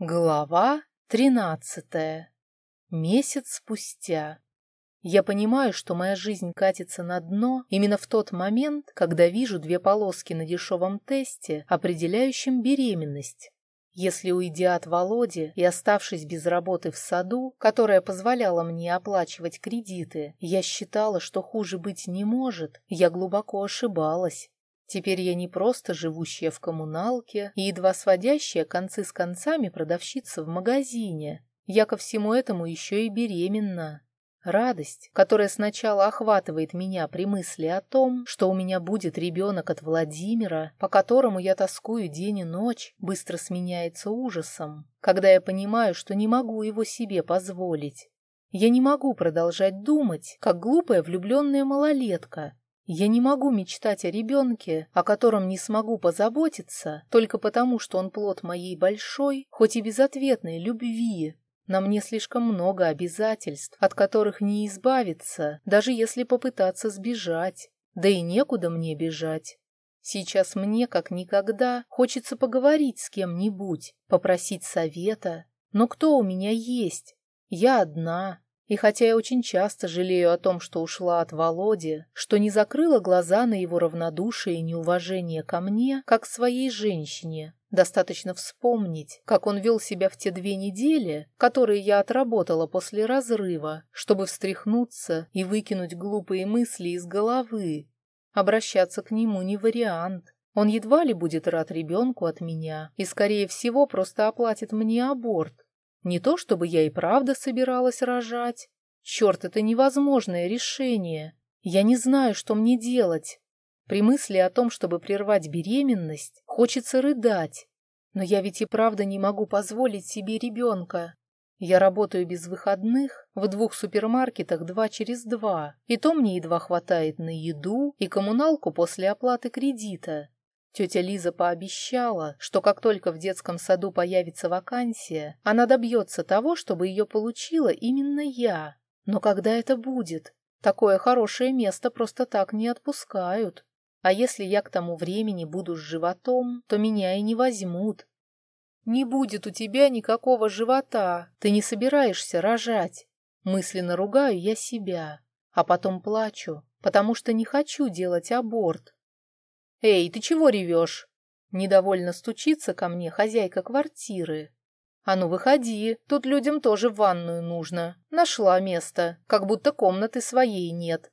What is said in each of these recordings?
Глава тринадцатая. Месяц спустя. Я понимаю, что моя жизнь катится на дно именно в тот момент, когда вижу две полоски на дешевом тесте, определяющем беременность. Если уйдя от Володи и оставшись без работы в саду, которая позволяла мне оплачивать кредиты, я считала, что хуже быть не может, я глубоко ошибалась. Теперь я не просто живущая в коммуналке и едва сводящая концы с концами продавщица в магазине. Я ко всему этому еще и беременна. Радость, которая сначала охватывает меня при мысли о том, что у меня будет ребенок от Владимира, по которому я тоскую день и ночь, быстро сменяется ужасом, когда я понимаю, что не могу его себе позволить. Я не могу продолжать думать, как глупая влюбленная малолетка, я не могу мечтать о ребенке, о котором не смогу позаботиться, только потому, что он плод моей большой, хоть и безответной любви. На мне слишком много обязательств, от которых не избавиться, даже если попытаться сбежать. Да и некуда мне бежать. Сейчас мне, как никогда, хочется поговорить с кем-нибудь, попросить совета. Но кто у меня есть? Я одна, и хотя я очень часто жалею о том, что ушла от Володи, что не закрыла глаза на его равнодушие и неуважение ко мне, как к своей женщине, достаточно вспомнить, как он вел себя в те две недели, которые я отработала после разрыва, чтобы встряхнуться и выкинуть глупые мысли из головы. Обращаться к нему не вариант. Он едва ли будет рад ребенку от меня и, скорее всего, просто оплатит мне аборт, не то чтобы я и правда собиралась рожать. Черт, это невозможное решение. Я не знаю, что мне делать. При мысли о том, чтобы прервать беременность, хочется рыдать. Но я ведь и правда не могу позволить себе ребенка. Я работаю без выходных в двух супермаркетах два через два, и то мне едва хватает на еду и коммуналку после оплаты кредита. Тетя Лиза пообещала, что как только в детском саду появится вакансия, она добьется того, чтобы ее получила именно я. Но когда это будет? Такое хорошее место просто так не отпускают. А если я к тому времени буду с животом, то меня и не возьмут. Не будет у тебя никакого живота, ты не собираешься рожать. Мысленно ругаю я себя, а потом плачу, потому что не хочу делать аборт. «Эй, ты чего ревешь?» Недовольно стучится ко мне хозяйка квартиры. «А ну, выходи, тут людям тоже в ванную нужно. Нашла место, как будто комнаты своей нет».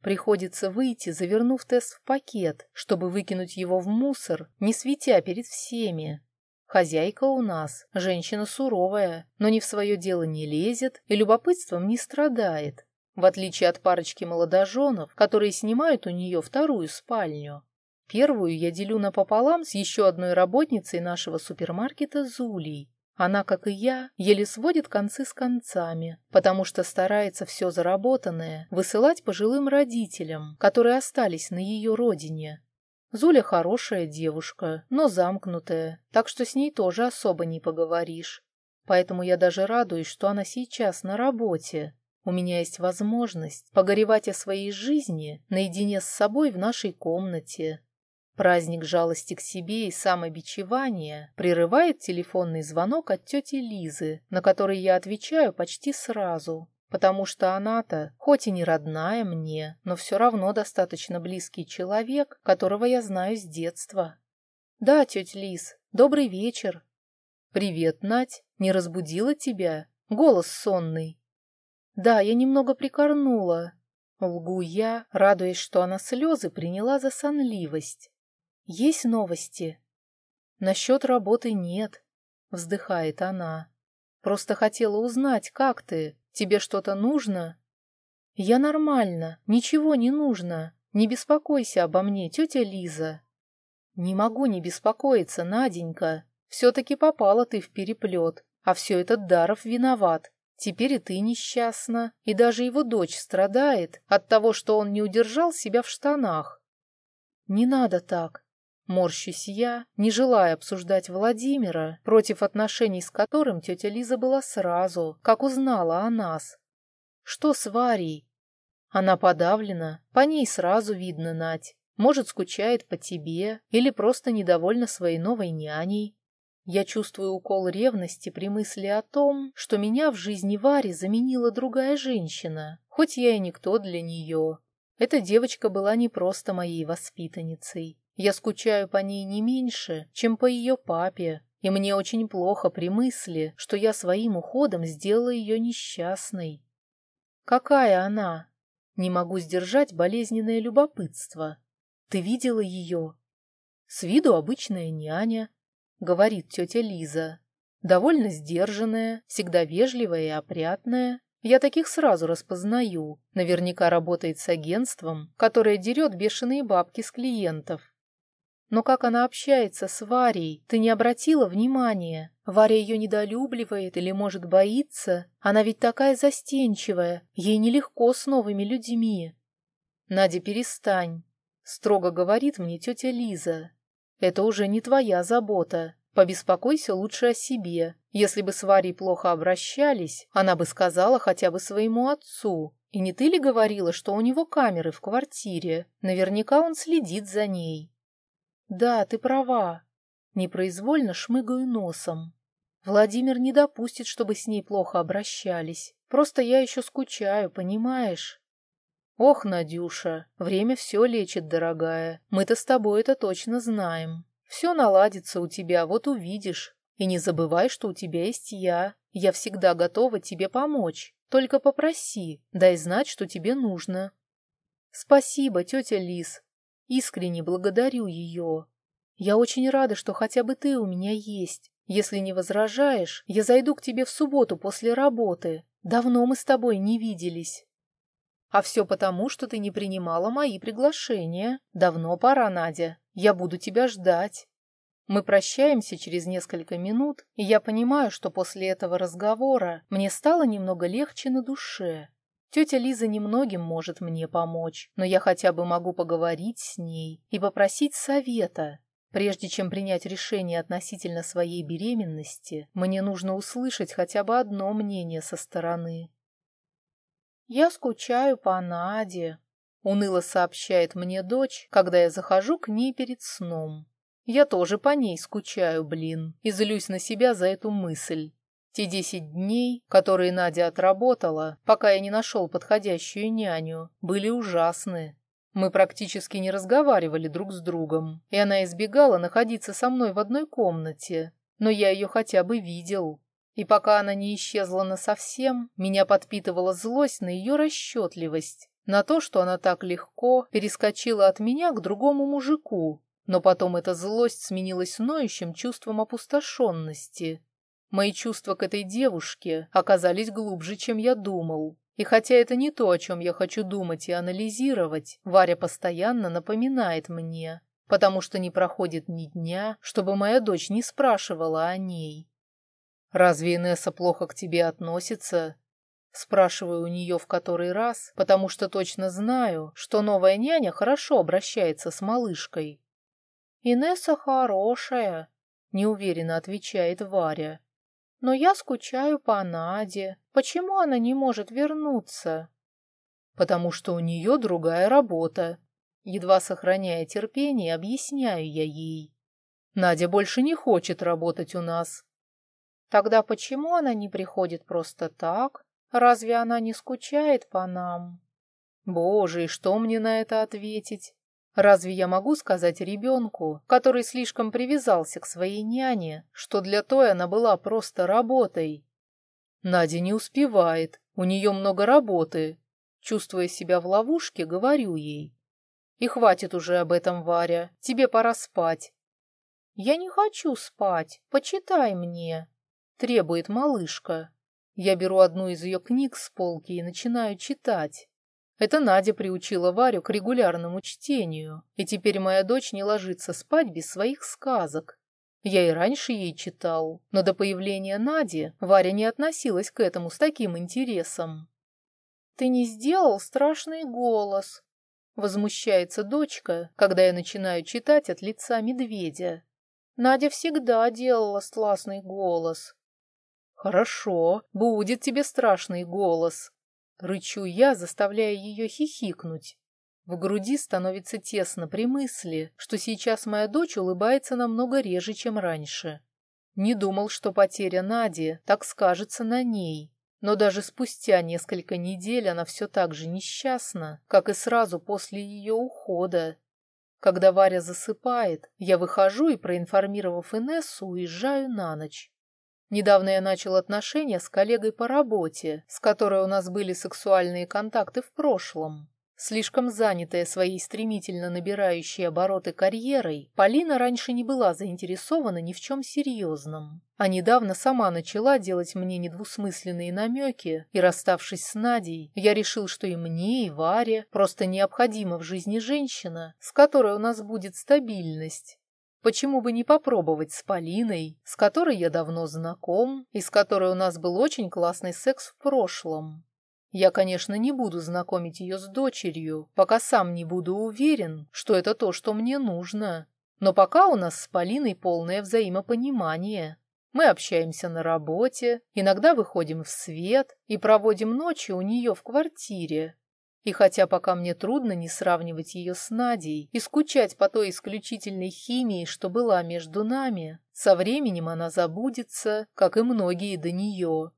Приходится выйти, завернув тест в пакет, чтобы выкинуть его в мусор, не светя перед всеми. Хозяйка у нас, женщина суровая, но ни в свое дело не лезет и любопытством не страдает, в отличие от парочки молодоженов, которые снимают у нее вторую спальню. Первую я делю напополам с еще одной работницей нашего супермаркета Зулей. Она, как и я, еле сводит концы с концами, потому что старается все заработанное высылать пожилым родителям, которые остались на ее родине. Зуля хорошая девушка, но замкнутая, так что с ней тоже особо не поговоришь. Поэтому я даже радуюсь, что она сейчас на работе. У меня есть возможность погоревать о своей жизни наедине с собой в нашей комнате, Праздник жалости к себе и самобичевания прерывает телефонный звонок от тети Лизы, на который я отвечаю почти сразу, потому что она-то, хоть и не родная мне, но все равно достаточно близкий человек, которого я знаю с детства. «Да, тетя Лиз, добрый вечер». «Привет, Нать, не разбудила тебя? Голос сонный». «Да, я немного прикорнула». Лгу я, радуясь, что она слезы приняла за сонливость. Есть новости? Насчет работы нет, вздыхает она. Просто хотела узнать, как ты? Тебе что-то нужно? Я нормально, ничего не нужно. Не беспокойся обо мне, тетя Лиза. Не могу не беспокоиться, Наденька. Все-таки попала ты в переплет, а все это Даров виноват. Теперь и ты несчастна, и даже его дочь страдает от того, что он не удержал себя в штанах. Не надо так, Морщусь я, не желая обсуждать Владимира, против отношений с которым тетя Лиза была сразу, как узнала о нас. Что с Варей? Она подавлена, по ней сразу видно, Нать. Может, скучает по тебе или просто недовольна своей новой няней. Я чувствую укол ревности при мысли о том, что меня в жизни Вари заменила другая женщина, хоть я и никто для нее. Эта девочка была не просто моей воспитанницей. Я скучаю по ней не меньше, чем по ее папе, и мне очень плохо при мысли, что я своим уходом сделала ее несчастной. Какая она? Не могу сдержать болезненное любопытство. Ты видела ее? С виду обычная няня, говорит тетя Лиза. Довольно сдержанная, всегда вежливая и опрятная. Я таких сразу распознаю. Наверняка работает с агентством, которое дерет бешеные бабки с клиентов. Но как она общается с Варей, ты не обратила внимания? Варя ее недолюбливает или, может, боится? Она ведь такая застенчивая, ей нелегко с новыми людьми. Надя, перестань, строго говорит мне тетя Лиза. Это уже не твоя забота. Побеспокойся лучше о себе. Если бы с Варей плохо обращались, она бы сказала хотя бы своему отцу. И не ты ли говорила, что у него камеры в квартире? Наверняка он следит за ней. Да, ты права. Непроизвольно шмыгаю носом. Владимир не допустит, чтобы с ней плохо обращались. Просто я еще скучаю, понимаешь? Ох, Надюша, время все лечит, дорогая. Мы-то с тобой это точно знаем. Все наладится у тебя, вот увидишь. И не забывай, что у тебя есть я. Я всегда готова тебе помочь. Только попроси, дай знать, что тебе нужно. Спасибо, тетя Лис, Искренне благодарю ее. Я очень рада, что хотя бы ты у меня есть. Если не возражаешь, я зайду к тебе в субботу после работы. Давно мы с тобой не виделись. А все потому, что ты не принимала мои приглашения. Давно пора, Надя. Я буду тебя ждать. Мы прощаемся через несколько минут, и я понимаю, что после этого разговора мне стало немного легче на душе. Тетя Лиза немногим может мне помочь, но я хотя бы могу поговорить с ней и попросить совета. Прежде чем принять решение относительно своей беременности, мне нужно услышать хотя бы одно мнение со стороны. «Я скучаю по Наде», — уныло сообщает мне дочь, когда я захожу к ней перед сном. Я тоже по ней скучаю, блин, и злюсь на себя за эту мысль. Те десять дней, которые Надя отработала, пока я не нашел подходящую няню, были ужасны. Мы практически не разговаривали друг с другом, и она избегала находиться со мной в одной комнате, но я ее хотя бы видел. И пока она не исчезла насовсем, меня подпитывала злость на ее расчетливость, на то, что она так легко перескочила от меня к другому мужику, но потом эта злость сменилась ноющим чувством опустошенности, Мои чувства к этой девушке оказались глубже, чем я думал. И хотя это не то, о чем я хочу думать и анализировать, Варя постоянно напоминает мне, потому что не проходит ни дня, чтобы моя дочь не спрашивала о ней. «Разве Инесса плохо к тебе относится?» Спрашиваю у нее в который раз, потому что точно знаю, что новая няня хорошо обращается с малышкой. «Инесса хорошая», — неуверенно отвечает Варя. Но я скучаю по Наде. Почему она не может вернуться? Потому что у нее другая работа. Едва сохраняя терпение, объясняю я ей. Надя больше не хочет работать у нас. Тогда почему она не приходит просто так? Разве она не скучает по нам? Боже, и что мне на это ответить? Разве я могу сказать ребенку, который слишком привязался к своей няне, что для той она была просто работой? Надя не успевает, у нее много работы. Чувствуя себя в ловушке, говорю ей. И хватит уже об этом, Варя, тебе пора спать. Я не хочу спать, почитай мне, требует малышка. Я беру одну из ее книг с полки и начинаю читать. Это Надя приучила Варю к регулярному чтению, и теперь моя дочь не ложится спать без своих сказок. Я и раньше ей читал, но до появления Нади Варя не относилась к этому с таким интересом. «Ты не сделал страшный голос», — возмущается дочка, когда я начинаю читать от лица медведя. Надя всегда делала страшный голос. «Хорошо, будет тебе страшный голос», Рычу я, заставляя ее хихикнуть. В груди становится тесно при мысли, что сейчас моя дочь улыбается намного реже, чем раньше. Не думал, что потеря Нади так скажется на ней. Но даже спустя несколько недель она все так же несчастна, как и сразу после ее ухода. Когда Варя засыпает, я выхожу и, проинформировав Инессу, уезжаю на ночь. Недавно я начал отношения с коллегой по работе, с которой у нас были сексуальные контакты в прошлом. Слишком занятая своей стремительно набирающей обороты карьерой, Полина раньше не была заинтересована ни в чем серьезном. А недавно сама начала делать мне недвусмысленные намеки, и, расставшись с Надей, я решил, что и мне, и Варе просто необходима в жизни женщина, с которой у нас будет стабильность. Почему бы не попробовать с Полиной, с которой я давно знаком, и с которой у нас был очень классный секс в прошлом? Я, конечно, не буду знакомить ее с дочерью, пока сам не буду уверен, что это то, что мне нужно. Но пока у нас с Полиной полное взаимопонимание. Мы общаемся на работе, иногда выходим в свет и проводим ночи у нее в квартире. И хотя пока мне трудно не сравнивать ее с Надей и скучать по той исключительной химии, что была между нами, со временем она забудется, как и многие до нее.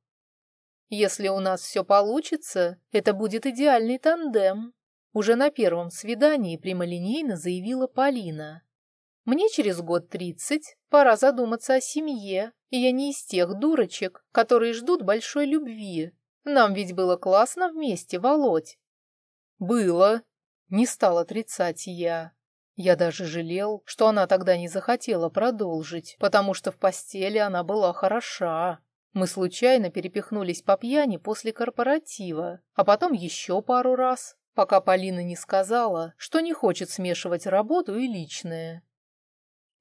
Если у нас все получится, это будет идеальный тандем. Уже на первом свидании прямолинейно заявила Полина. Мне через год тридцать, пора задуматься о семье, и я не из тех дурочек, которые ждут большой любви. Нам ведь было классно вместе, Володь. Было. Не стал отрицать я. Я даже жалел, что она тогда не захотела продолжить, потому что в постели она была хороша. Мы случайно перепихнулись по пьяни после корпоратива, а потом еще пару раз, пока Полина не сказала, что не хочет смешивать работу и личное.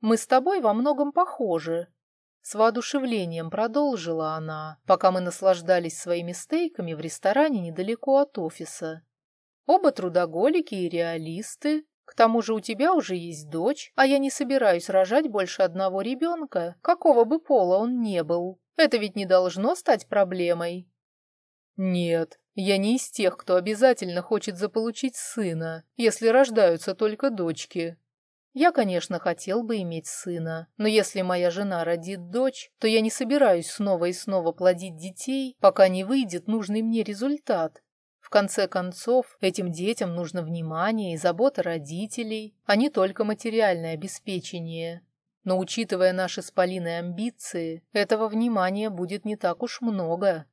«Мы с тобой во многом похожи», — с воодушевлением продолжила она, пока мы наслаждались своими стейками в ресторане недалеко от офиса. «Оба трудоголики и реалисты. К тому же у тебя уже есть дочь, а я не собираюсь рожать больше одного ребенка, какого бы пола он не был». Это ведь не должно стать проблемой. Нет, я не из тех, кто обязательно хочет заполучить сына, если рождаются только дочки. Я, конечно, хотел бы иметь сына, но если моя жена родит дочь, то я не собираюсь снова и снова плодить детей, пока не выйдет нужный мне результат. В конце концов, этим детям нужно внимание и забота родителей, а не только материальное обеспечение. Но учитывая наши с Полиной амбиции, этого внимания будет не так уж много.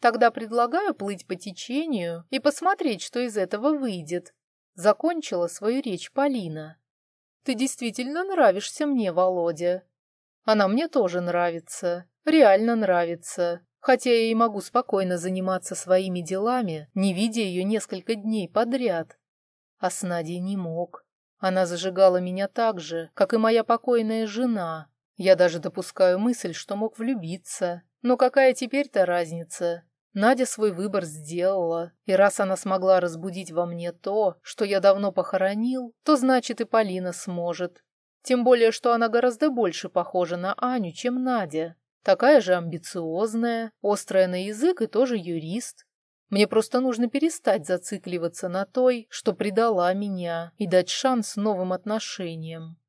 Тогда предлагаю плыть по течению и посмотреть, что из этого выйдет. Закончила свою речь Полина. Ты действительно нравишься мне, Володя. Она мне тоже нравится, реально нравится. Хотя я и могу спокойно заниматься своими делами, не видя ее несколько дней подряд. А с Надей не мог. Она зажигала меня так же, как и моя покойная жена. Я даже допускаю мысль, что мог влюбиться. Но какая теперь-то разница? Надя свой выбор сделала, и раз она смогла разбудить во мне то, что я давно похоронил, то значит и Полина сможет. Тем более, что она гораздо больше похожа на Аню, чем Надя. Такая же амбициозная, острая на язык и тоже юрист. Мне просто нужно перестать зацикливаться на той, что предала меня, и дать шанс новым отношениям.